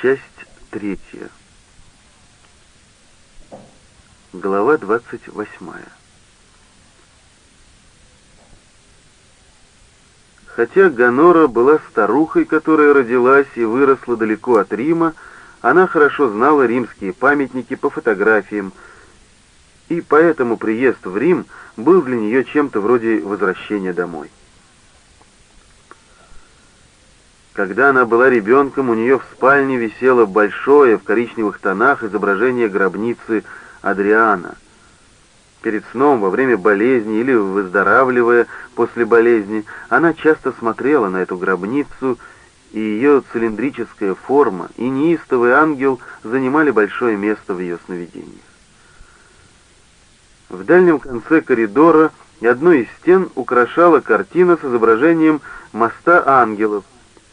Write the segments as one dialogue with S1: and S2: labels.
S1: Часть третья. Глава двадцать восьмая. Хотя Гонора была старухой, которая родилась и выросла далеко от Рима, она хорошо знала римские памятники по фотографиям, и поэтому приезд в Рим был для нее чем-то вроде возвращения домой. Когда она была ребенком, у нее в спальне висело большое в коричневых тонах изображение гробницы Адриана — Перед сном, во время болезни или выздоравливая после болезни, она часто смотрела на эту гробницу, и ее цилиндрическая форма и неистовый ангел занимали большое место в ее сновидениях. В дальнем конце коридора одну из стен украшала картина с изображением моста ангелов,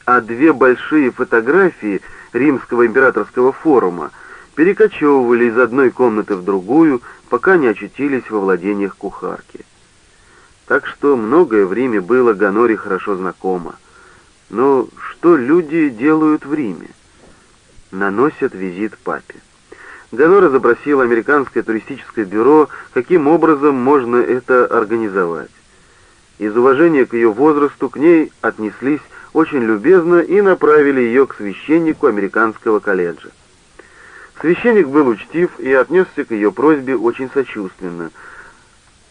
S1: а две большие фотографии римского императорского форума перекочевывали из одной комнаты в другую, пока не очутились во владениях кухарки. Так что многое время было Ганоре хорошо знакомо. Но что люди делают в Риме? Наносят визит папе. Ганора запросила американское туристическое бюро, каким образом можно это организовать. Из уважения к ее возрасту к ней отнеслись очень любезно и направили ее к священнику американского колледжа. Священник был учтив и отнесся к ее просьбе очень сочувственно.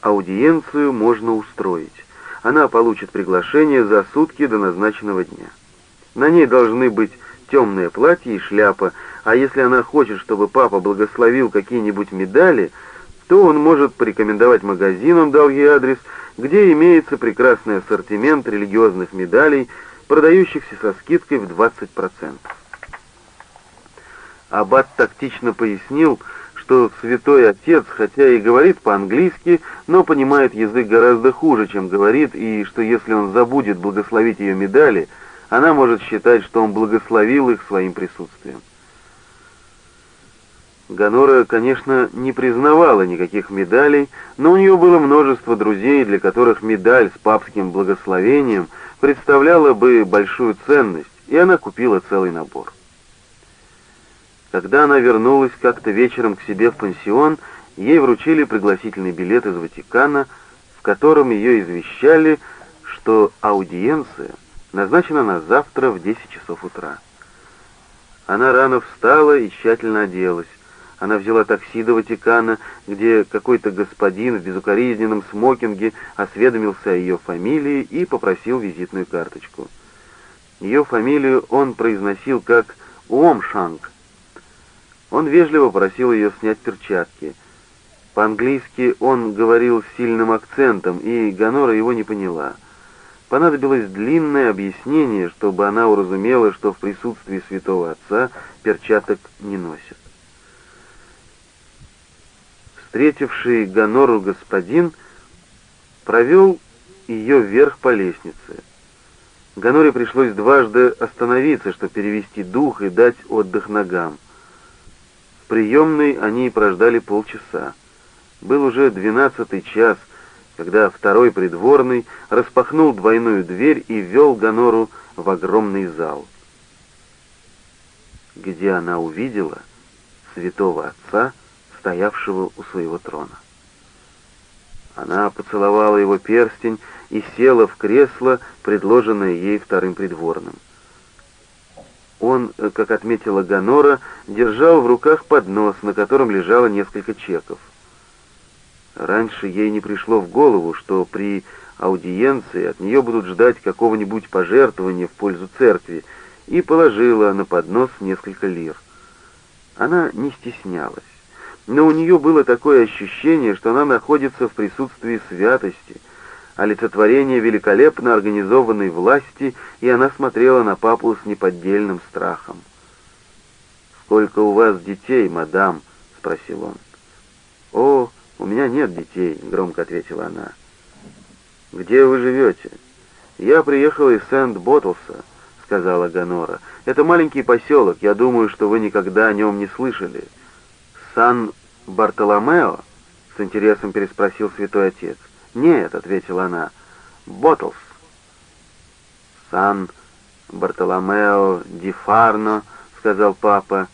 S1: Аудиенцию можно устроить. Она получит приглашение за сутки до назначенного дня. На ней должны быть темное платье и шляпа, а если она хочет, чтобы папа благословил какие-нибудь медали, то он может порекомендовать магазин, он дал ей адрес, где имеется прекрасный ассортимент религиозных медалей, продающихся со скидкой в 20%. Аббат тактично пояснил, что святой отец, хотя и говорит по-английски, но понимает язык гораздо хуже, чем говорит, и что если он забудет благословить ее медали, она может считать, что он благословил их своим присутствием. Ганора, конечно, не признавала никаких медалей, но у нее было множество друзей, для которых медаль с папским благословением представляла бы большую ценность, и она купила целый набор. Когда она вернулась как-то вечером к себе в пансион, ей вручили пригласительный билет из Ватикана, в котором ее извещали, что аудиенция назначена на завтра в 10 часов утра. Она рано встала и тщательно оделась. Она взяла такси до Ватикана, где какой-то господин в безукоризненном смокинге осведомился о ее фамилии и попросил визитную карточку. Ее фамилию он произносил как Уомшанг, он вежливо просил ее снять перчатки. По-английски он говорил с сильным акцентом, и Ганора его не поняла. Понадобилось длинное объяснение, чтобы она уразумела, что в присутствии святого отца перчаток не носят. Встретивший Ганору господин провел ее вверх по лестнице. Ганоре пришлось дважды остановиться, чтобы перевести дух и дать отдых ногам приемной они прождали полчаса. Был уже двенадцатый час, когда второй придворный распахнул двойную дверь и ввел Гонору в огромный зал, где она увидела святого отца, стоявшего у своего трона. Она поцеловала его перстень и села в кресло, предложенное ей вторым придворным. Он, э, как отметила Гонора, держал в руках поднос, на котором лежало несколько чеков. Раньше ей не пришло в голову, что при аудиенции от нее будут ждать какого-нибудь пожертвования в пользу церкви, и положила на поднос несколько лир. Она не стеснялась, но у нее было такое ощущение, что она находится в присутствии святости — олицетворение великолепно организованной власти, и она смотрела на папу с неподдельным страхом. «Сколько у вас детей, мадам?» — спросил он. «О, у меня нет детей», — громко ответила она. «Где вы живете?» «Я приехала из Сент-Боттлса», — сказала Гонора. «Это маленький поселок, я думаю, что вы никогда о нем не слышали». «Сан-Бартоломео?» — с интересом переспросил святой отец. «Нет», — ответила она, — «Боттлс». «Сан Бартоломео ди Фарно», — сказал папа.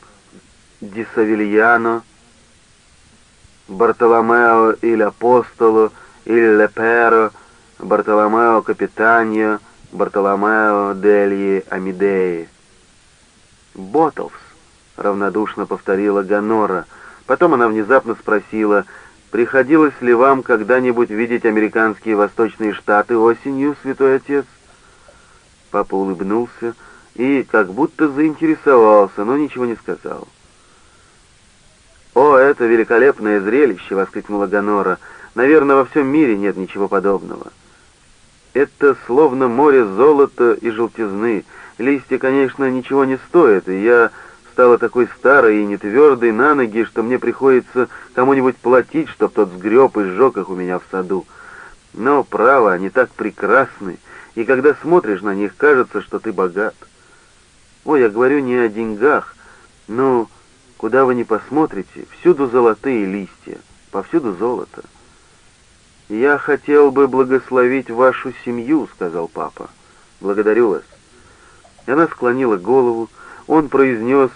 S1: «Ди Савильяно, Бартоломео или Апостоло, или Леперо, Бартоломео Капитаньо, Бартоломео Дельи Амидеи». «Боттлс», — равнодушно повторила Ганора. Потом она внезапно спросила, «Приходилось ли вам когда-нибудь видеть американские восточные штаты осенью, святой отец?» Папа улыбнулся и как будто заинтересовался, но ничего не сказал. «О, это великолепное зрелище!» — воскликнула Ганора. «Наверное, во всем мире нет ничего подобного». «Это словно море золота и желтизны. Листья, конечно, ничего не стоят, и я стала такой старой и нетвердой на ноги, что мне приходится кому-нибудь платить, чтоб тот сгреб и сжег их у меня в саду. Но, право, они так прекрасны, и когда смотришь на них, кажется, что ты богат. Ой, я говорю не о деньгах, но куда вы ни посмотрите, всюду золотые листья, повсюду золото. «Я хотел бы благословить вашу семью», — сказал папа. «Благодарю вас». Она склонила голову, он произнес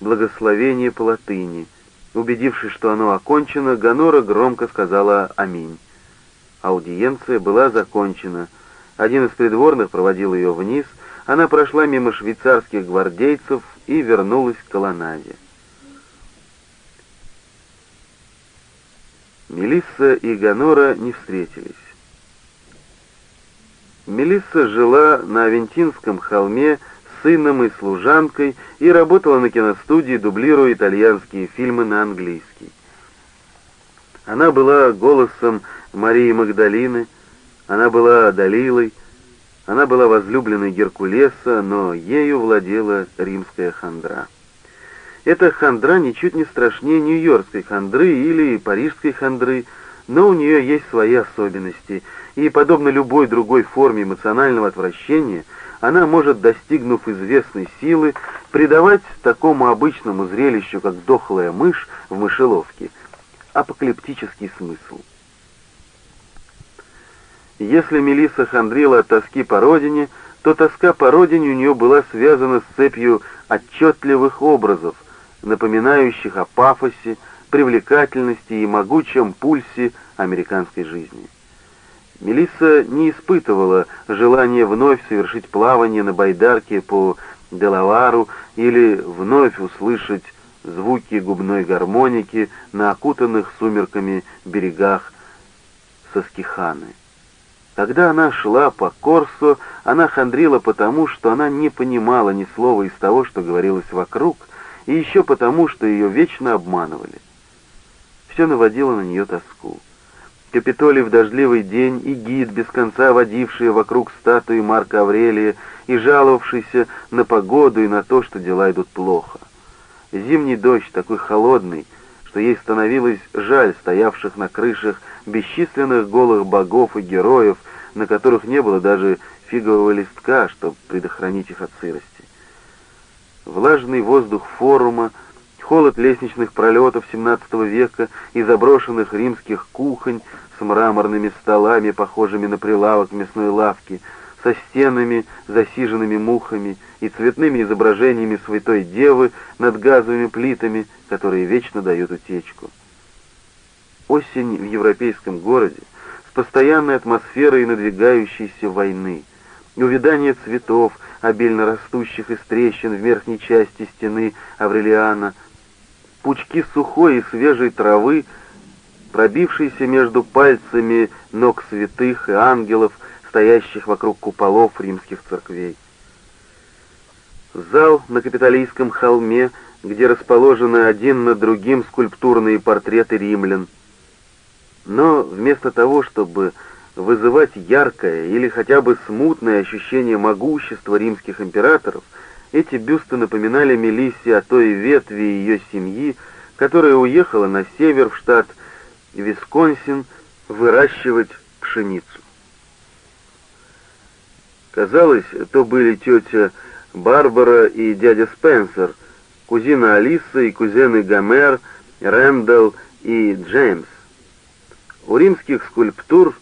S1: благословение по латыни. Убедившись, что оно окончено, Ганора громко сказала «Аминь». Аудиенция была закончена. Один из придворных проводил ее вниз, она прошла мимо швейцарских гвардейцев и вернулась к колоннаде. Мелисса и Ганора не встретились. Мелисса жила на Авентинском холме сыном и служанкой и работала на киностудии, дублируя итальянские фильмы на английский. Она была голосом Марии Магдалины, она была Далилой, она была возлюбленной Геркулеса, но ею владела римская хандра. Эта хандра ничуть не страшнее нью-йоркской хандры или парижской хандры, но у нее есть свои особенности, и, подобно любой другой форме эмоционального отвращения, она может, достигнув известной силы, придавать такому обычному зрелищу, как дохлая мышь в мышеловке, апокалиптический смысл. Если Мелисса хандрила от тоски по родине, то тоска по родине у нее была связана с цепью отчетливых образов, напоминающих о пафосе, привлекательности и могучем пульсе американской жизни. Мелисса не испытывала желания вновь совершить плавание на байдарке по Делавару или вновь услышать звуки губной гармоники на окутанных сумерками берегах Соскиханы. Когда она шла по Корсо, она хандрила потому, что она не понимала ни слова из того, что говорилось вокруг, и еще потому, что ее вечно обманывали. Все наводило на нее тоску. Капитолий в дождливый день и гид, без конца водивший вокруг статуи Марка Аврелия и жаловавшийся на погоду и на то, что дела идут плохо. Зимний дождь такой холодный, что ей становилось жаль стоявших на крышах бесчисленных голых богов и героев, на которых не было даже фигового листка, чтобы предохранить их от сырости. Влажный воздух форума, холод лестничных пролетов XVII века и заброшенных римских кухонь с мраморными столами, похожими на прилавок мясной лавки, со стенами, засиженными мухами и цветными изображениями Святой Девы над газовыми плитами, которые вечно дают утечку. Осень в европейском городе с постоянной атмосферой надвигающейся войны, увядание цветов, обильно растущих из трещин в верхней части стены Аврелиана, пучки сухой и свежей травы, пробившиеся между пальцами ног святых и ангелов, стоящих вокруг куполов римских церквей. Зал на Капитолийском холме, где расположены один над другим скульптурные портреты римлян. Но вместо того, чтобы вызывать яркое или хотя бы смутное ощущение могущества римских императоров, эти бюсты напоминали Мелиссе о той ветви ее семьи, которая уехала на север в штат Висконсин выращивать пшеницу. Казалось, то были тетя Барбара и дядя Спенсер, кузина Алиса и кузены Гомер, Рэндалл и Джеймс. У римских скульптур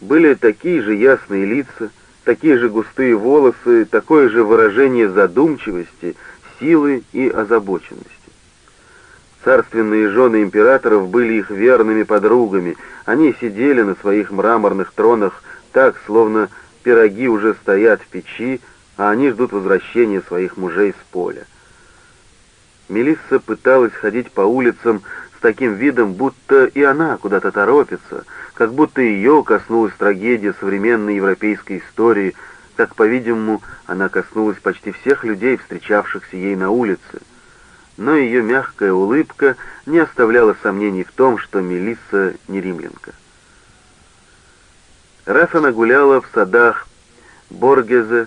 S1: были такие же ясные лица, такие же густые волосы, такое же выражение задумчивости, силы и озабоченности. Царственные жены императоров были их верными подругами. Они сидели на своих мраморных тронах так, словно пироги уже стоят в печи, а они ждут возвращения своих мужей с поля. Мелисса пыталась ходить по улицам таким видом, будто и она куда-то торопится, как будто ее коснулась трагедия современной европейской истории, как, по-видимому, она коснулась почти всех людей, встречавшихся ей на улице. Но ее мягкая улыбка не оставляла сомнений в том, что Мелисса не римлянка. Раз она гуляла в садах Боргезе,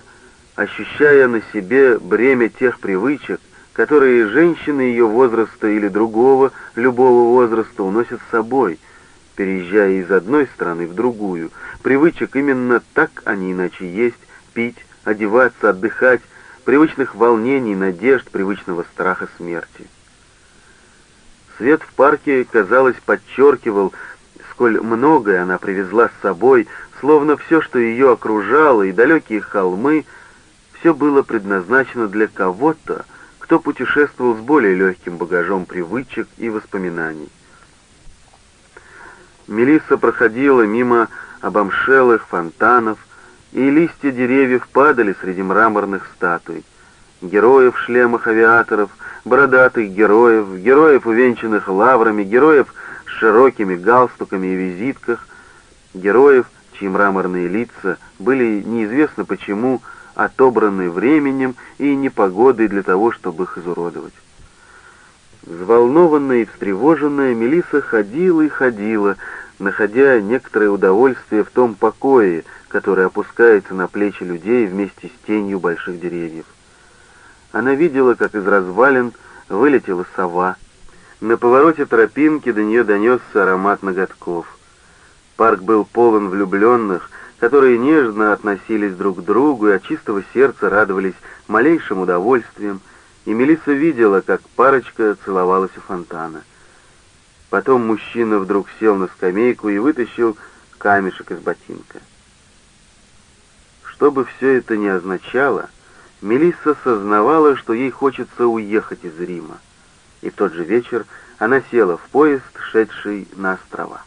S1: ощущая на себе бремя тех привычек, которые женщины ее возраста или другого, любого возраста уносят с собой, переезжая из одной страны в другую. Привычек именно так, не иначе есть, пить, одеваться, отдыхать, привычных волнений, надежд, привычного страха смерти. Свет в парке, казалось, подчеркивал, сколь многое она привезла с собой, словно все, что ее окружало, и далекие холмы, все было предназначено для кого-то, кто путешествовал с более легким багажом привычек и воспоминаний. Мелисса проходила мимо обомшелых фонтанов, и листья деревьев падали среди мраморных статуй. Героев в шлемах авиаторов, бородатых героев, героев, увенчанных лаврами, героев с широкими галстуками и визитках, героев, чьи мраморные лица были неизвестно почему отобраны временем и непогодой для того, чтобы их изуродовать. Взволнованная и встревоженная, Мелиса ходила и ходила, находя некоторое удовольствие в том покое, который опускается на плечи людей вместе с тенью больших деревьев. Она видела, как из развалин вылетела сова. На повороте тропинки до нее донесся аромат ноготков. Парк был полон влюбленных, которые нежно относились друг к другу и от чистого сердца радовались малейшим удовольствием, и Мелисса видела, как парочка целовалась у фонтана. Потом мужчина вдруг сел на скамейку и вытащил камешек из ботинка. Что бы все это ни означало, Мелисса сознавала, что ей хочется уехать из Рима. И в тот же вечер она села в поезд, шедший на острова.